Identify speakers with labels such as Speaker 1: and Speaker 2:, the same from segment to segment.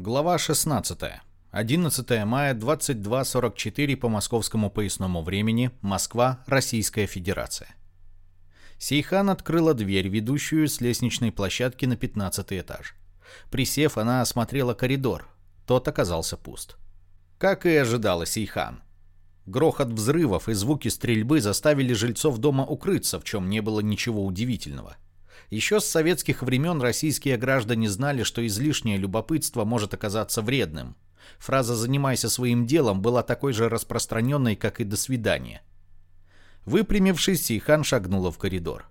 Speaker 1: Глава 16. 11 мая, 22.44 по московскому поясному времени, Москва, Российская Федерация. Сейхан открыла дверь, ведущую с лестничной площадки на 15 этаж. Присев, она осмотрела коридор. Тот оказался пуст. Как и ожидала Сейхан. Грохот взрывов и звуки стрельбы заставили жильцов дома укрыться, в чем не было ничего удивительного. Еще с советских времен российские граждане знали, что излишнее любопытство может оказаться вредным. Фраза «занимайся своим делом» была такой же распространенной, как и «до свидания». Выпрямившись, Сейхан шагнула в коридор.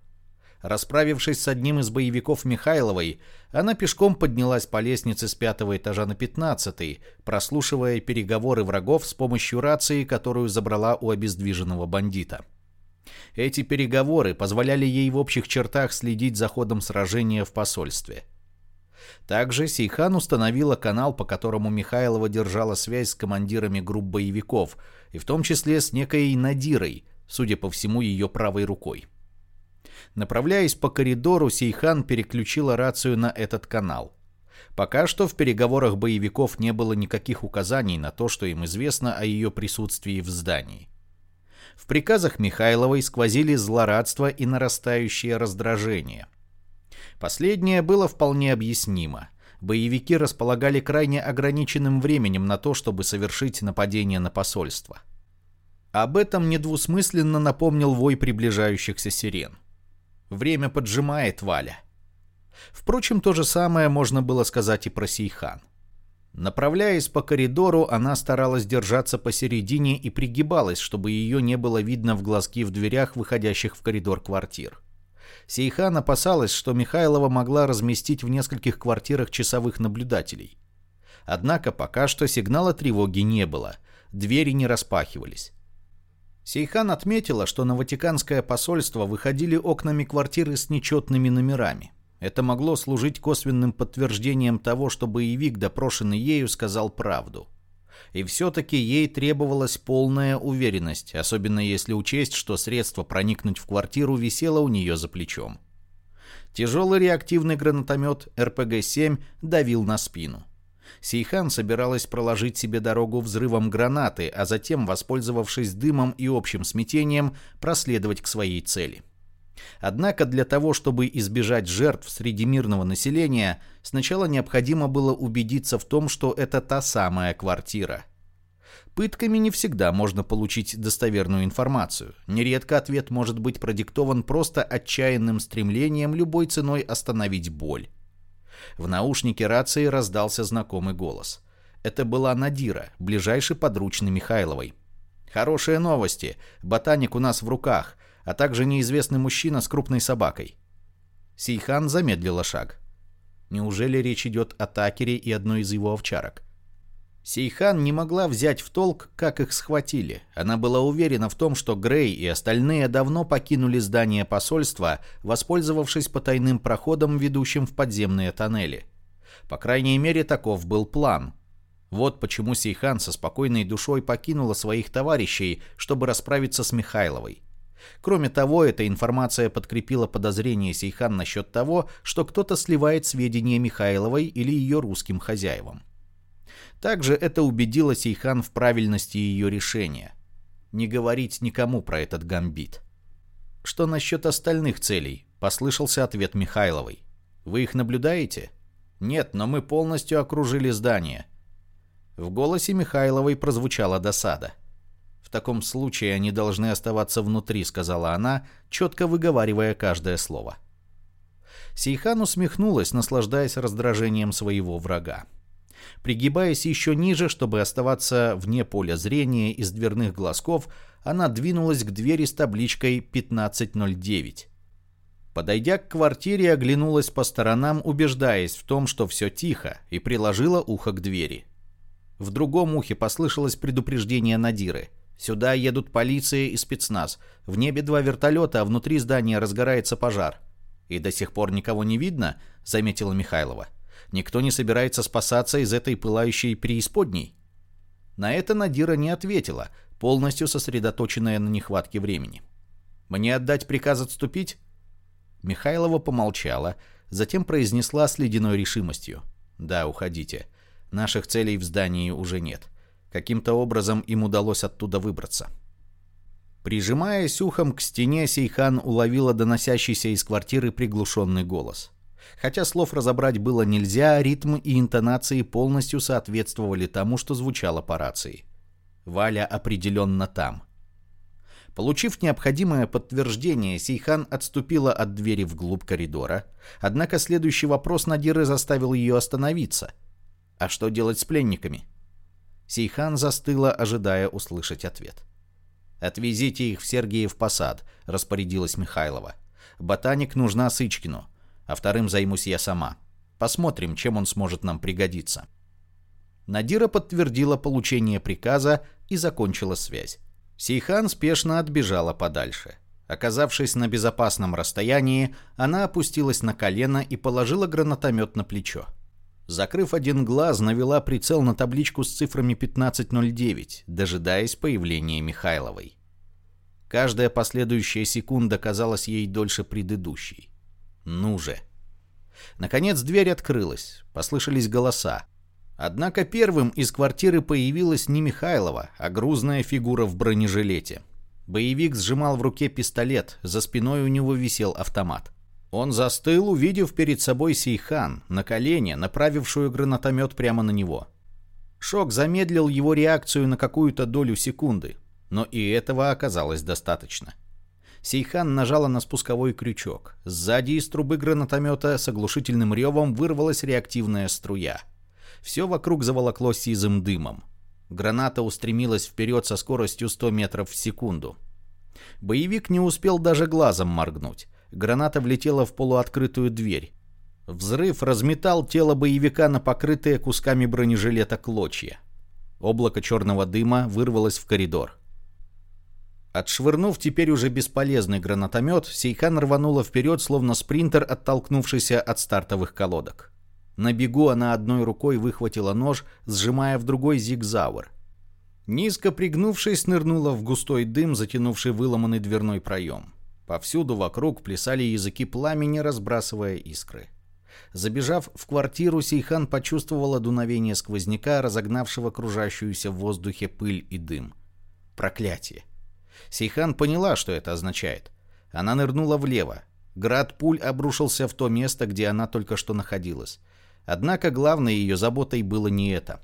Speaker 1: Расправившись с одним из боевиков Михайловой, она пешком поднялась по лестнице с пятого этажа на пятнадцатый, прослушивая переговоры врагов с помощью рации, которую забрала у обездвиженного бандита. Эти переговоры позволяли ей в общих чертах следить за ходом сражения в посольстве. Также Сейхан установила канал, по которому Михайлова держала связь с командирами групп боевиков, и в том числе с некой Надирой, судя по всему, ее правой рукой. Направляясь по коридору, Сейхан переключила рацию на этот канал. Пока что в переговорах боевиков не было никаких указаний на то, что им известно о ее присутствии в здании. В приказах Михайловой сквозили злорадство и нарастающее раздражение. Последнее было вполне объяснимо. Боевики располагали крайне ограниченным временем на то, чтобы совершить нападение на посольство. Об этом недвусмысленно напомнил вой приближающихся сирен. Время поджимает Валя. Впрочем, то же самое можно было сказать и про Сейхан. Направляясь по коридору, она старалась держаться посередине и пригибалась, чтобы ее не было видно в глазки в дверях, выходящих в коридор квартир. Сейхан опасалась, что Михайлова могла разместить в нескольких квартирах часовых наблюдателей. Однако пока что сигнала тревоги не было, двери не распахивались. Сейхан отметила, что на Ватиканское посольство выходили окнами квартиры с нечетными номерами. Это могло служить косвенным подтверждением того, что боевик, допрошенный ею, сказал правду. И все-таки ей требовалась полная уверенность, особенно если учесть, что средство проникнуть в квартиру висело у нее за плечом. Тяжелый реактивный гранатомет РПГ-7 давил на спину. Сейхан собиралась проложить себе дорогу взрывом гранаты, а затем, воспользовавшись дымом и общим смятением, проследовать к своей цели. Однако для того, чтобы избежать жертв среди мирного населения, сначала необходимо было убедиться в том, что это та самая квартира. Пытками не всегда можно получить достоверную информацию. Нередко ответ может быть продиктован просто отчаянным стремлением любой ценой остановить боль. В наушнике рации раздался знакомый голос. Это была Надира, ближайший подручный Михайловой. «Хорошие новости. Ботаник у нас в руках, а также неизвестный мужчина с крупной собакой». Сейхан замедлила шаг. Неужели речь идет о Такере и одной из его овчарок? Сейхан не могла взять в толк, как их схватили. Она была уверена в том, что Грей и остальные давно покинули здание посольства, воспользовавшись потайным проходом, ведущим в подземные тоннели. По крайней мере, таков был план. Вот почему Сейхан со спокойной душой покинула своих товарищей, чтобы расправиться с Михайловой. Кроме того, эта информация подкрепила подозрение Сейхан насчет того, что кто-то сливает сведения Михайловой или ее русским хозяевам. Также это убедило Сейхан в правильности ее решения. Не говорить никому про этот гамбит. Что насчет остальных целей? Послышался ответ Михайловой. Вы их наблюдаете? Нет, но мы полностью окружили здание. В голосе Михайловой прозвучала досада. В таком случае они должны оставаться внутри, сказала она, четко выговаривая каждое слово. Сейхан усмехнулась, наслаждаясь раздражением своего врага. Пригибаясь еще ниже, чтобы оставаться вне поля зрения из дверных глазков, она двинулась к двери с табличкой 1509. Подойдя к квартире, оглянулась по сторонам, убеждаясь в том, что все тихо, и приложила ухо к двери. В другом ухе послышалось предупреждение Надиры. «Сюда едут полиция и спецназ. В небе два вертолета, а внутри здания разгорается пожар». «И до сих пор никого не видно?» — заметила Михайлова. Никто не собирается спасаться из этой пылающей преисподней. На это Надира не ответила, полностью сосредоточенная на нехватке времени. «Мне отдать приказ отступить?» Михайлова помолчала, затем произнесла с ледяной решимостью. «Да, уходите. Наших целей в здании уже нет. Каким-то образом им удалось оттуда выбраться. Прижимаясь ухом к стене, Сейхан уловила доносящийся из квартиры приглушенный голос. Хотя слов разобрать было нельзя, ритм и интонации полностью соответствовали тому, что звучало по рации. Валя определенно там. Получив необходимое подтверждение, Сейхан отступила от двери вглубь коридора, однако следующий вопрос Надиры заставил ее остановиться. А что делать с пленниками? Сейхан застыла, ожидая услышать ответ. «Отвезите их в Сергиев посад», — распорядилась Михайлова. «Ботаник нужна Сычкину, а вторым займусь я сама. Посмотрим, чем он сможет нам пригодиться». Надира подтвердила получение приказа и закончила связь. Сейхан спешно отбежала подальше. Оказавшись на безопасном расстоянии, она опустилась на колено и положила гранатомет на плечо. Закрыв один глаз, навела прицел на табличку с цифрами 1509, дожидаясь появления Михайловой. Каждая последующая секунда казалась ей дольше предыдущей. Ну же. Наконец дверь открылась, послышались голоса. Однако первым из квартиры появилась не Михайлова, а грузная фигура в бронежилете. Боевик сжимал в руке пистолет, за спиной у него висел автомат. Он застыл, увидев перед собой Сейхан, на колене, направившую гранатомет прямо на него. Шок замедлил его реакцию на какую-то долю секунды, но и этого оказалось достаточно. Сейхан нажала на спусковой крючок. Сзади из трубы гранатомета с оглушительным ревом вырвалась реактивная струя. Все вокруг заволокло сизым дымом. Граната устремилась вперед со скоростью 100 метров в секунду. Боевик не успел даже глазом моргнуть. Граната влетела в полуоткрытую дверь. Взрыв разметал тело боевика на покрытые кусками бронежилета клочья. Облако черного дыма вырвалось в коридор. Отшвырнув теперь уже бесполезный гранатомет, Сейхан рванула вперед, словно спринтер, оттолкнувшийся от стартовых колодок. На бегу она одной рукой выхватила нож, сжимая в другой зигзауэр. Низко пригнувшись, нырнула в густой дым, затянувший выломанный дверной проем. Повсюду вокруг плясали языки пламени, разбрасывая искры. Забежав в квартиру, Сейхан почувствовала дуновение сквозняка, разогнавшего кружащуюся в воздухе пыль и дым. Проклятие. Сейхан поняла, что это означает. Она нырнула влево. Град пуль обрушился в то место, где она только что находилась. Однако главной ее заботой было не это.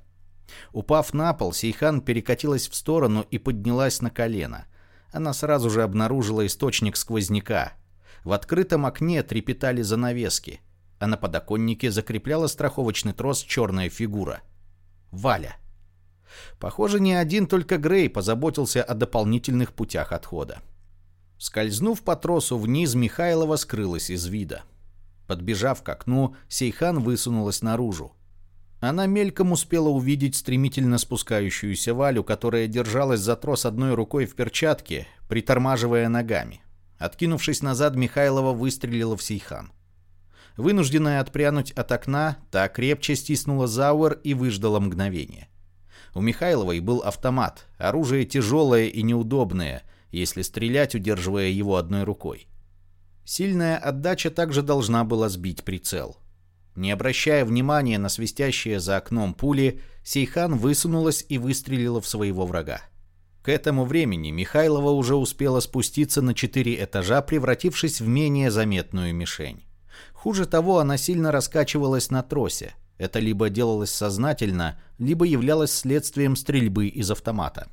Speaker 1: Упав на пол, Сейхан перекатилась в сторону и поднялась на колено она сразу же обнаружила источник сквозняка. В открытом окне трепетали занавески, а на подоконнике закрепляла страховочный трос черная фигура. Валя. Похоже, не один только Грей позаботился о дополнительных путях отхода. Скользнув по тросу вниз, Михайлова скрылась из вида. Подбежав к окну, Сейхан высунулась наружу. Она мельком успела увидеть стремительно спускающуюся Валю, которая держалась за трос одной рукой в перчатке, притормаживая ногами. Откинувшись назад, Михайлова выстрелила в Сейхан. Вынужденная отпрянуть от окна, та крепче стиснула Зауэр и выждала мгновение. У Михайловой был автомат, оружие тяжелое и неудобное, если стрелять, удерживая его одной рукой. Сильная отдача также должна была сбить прицел. Не обращая внимания на свистящие за окном пули, Сейхан высунулась и выстрелила в своего врага. К этому времени Михайлова уже успела спуститься на четыре этажа, превратившись в менее заметную мишень. Хуже того, она сильно раскачивалась на тросе. Это либо делалось сознательно, либо являлось следствием стрельбы из автомата.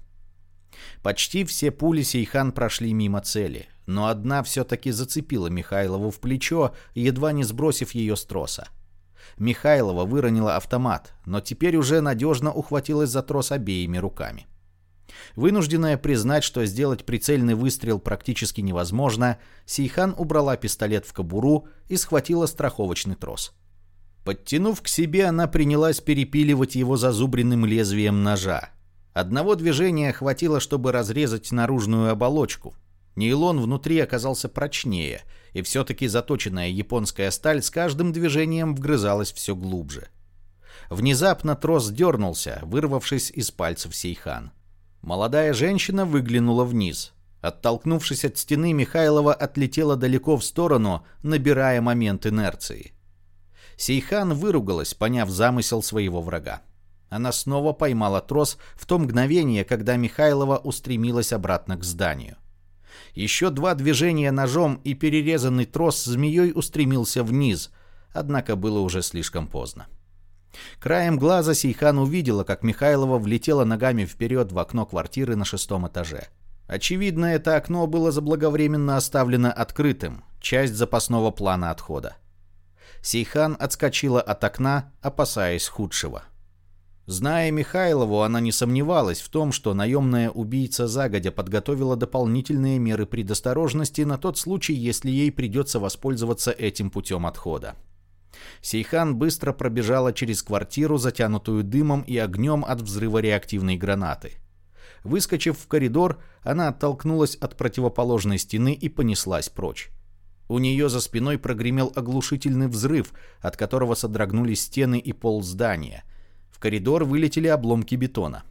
Speaker 1: Почти все пули Сейхан прошли мимо цели, но одна все-таки зацепила Михайлову в плечо, едва не сбросив ее с троса. Михайлова выронила автомат, но теперь уже надежно ухватилась за трос обеими руками. Вынужденная признать, что сделать прицельный выстрел практически невозможно, Сейхан убрала пистолет в кобуру и схватила страховочный трос. Подтянув к себе, она принялась перепиливать его зазубренным лезвием ножа. Одного движения хватило, чтобы разрезать наружную оболочку. Нейлон внутри оказался прочнее, и все-таки заточенная японская сталь с каждым движением вгрызалась все глубже. Внезапно трос дернулся, вырвавшись из пальцев Сейхан. Молодая женщина выглянула вниз. Оттолкнувшись от стены, Михайлова отлетела далеко в сторону, набирая момент инерции. Сейхан выругалась, поняв замысел своего врага. Она снова поймала трос в то мгновение, когда Михайлова устремилась обратно к зданию. Еще два движения ножом и перерезанный трос змеей устремился вниз, однако было уже слишком поздно. Краем глаза Сейхан увидела, как Михайлова влетела ногами вперед в окно квартиры на шестом этаже. Очевидно, это окно было заблаговременно оставлено открытым, часть запасного плана отхода. Сейхан отскочила от окна, опасаясь худшего. Зная Михайлову, она не сомневалась в том, что наемная убийца загодя подготовила дополнительные меры предосторожности на тот случай, если ей придется воспользоваться этим путем отхода. Сейхан быстро пробежала через квартиру, затянутую дымом и огнем от взрыва реактивной гранаты. Выскочив в коридор, она оттолкнулась от противоположной стены и понеслась прочь. У нее за спиной прогремел оглушительный взрыв, от которого содрогнулись стены и пол здания. Коридор вылетели обломки бетона.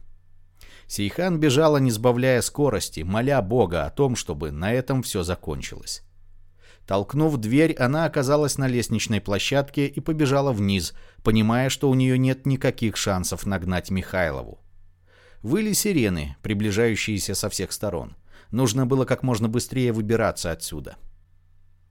Speaker 1: Сейхан бежала, не сбавляя скорости, моля Бога о том, чтобы на этом все закончилось. Толкнув дверь, она оказалась на лестничной площадке и побежала вниз, понимая, что у нее нет никаких шансов нагнать Михайлову. Выли сирены, приближающиеся со всех сторон. Нужно было как можно быстрее выбираться отсюда.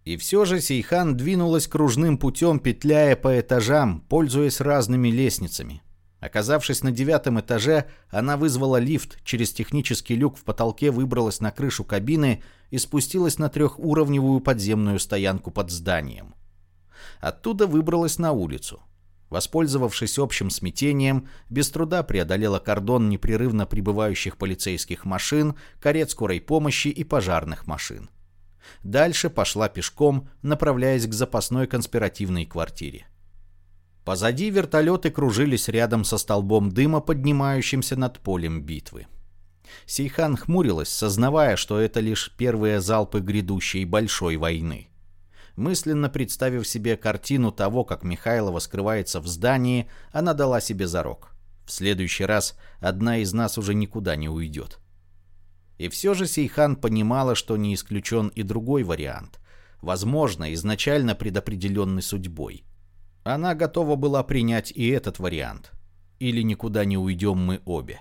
Speaker 1: И все же Сейхан двинулась кружным путем, петляя по этажам, пользуясь разными лестницами. Оказавшись на девятом этаже, она вызвала лифт, через технический люк в потолке выбралась на крышу кабины и спустилась на трехуровневую подземную стоянку под зданием. Оттуда выбралась на улицу. Воспользовавшись общим смятением, без труда преодолела кордон непрерывно прибывающих полицейских машин, карет скорой помощи и пожарных машин. Дальше пошла пешком, направляясь к запасной конспиративной квартире. Позади вертолеты кружились рядом со столбом дыма, поднимающимся над полем битвы. Сейхан хмурилась, сознавая, что это лишь первые залпы грядущей большой войны. Мысленно представив себе картину того, как Михайлова скрывается в здании, она дала себе зарок. В следующий раз одна из нас уже никуда не уйдет. И все же Сейхан понимала, что не исключен и другой вариант. Возможно, изначально предопределенный судьбой. Она готова была принять и этот вариант. Или никуда не уйдем мы обе.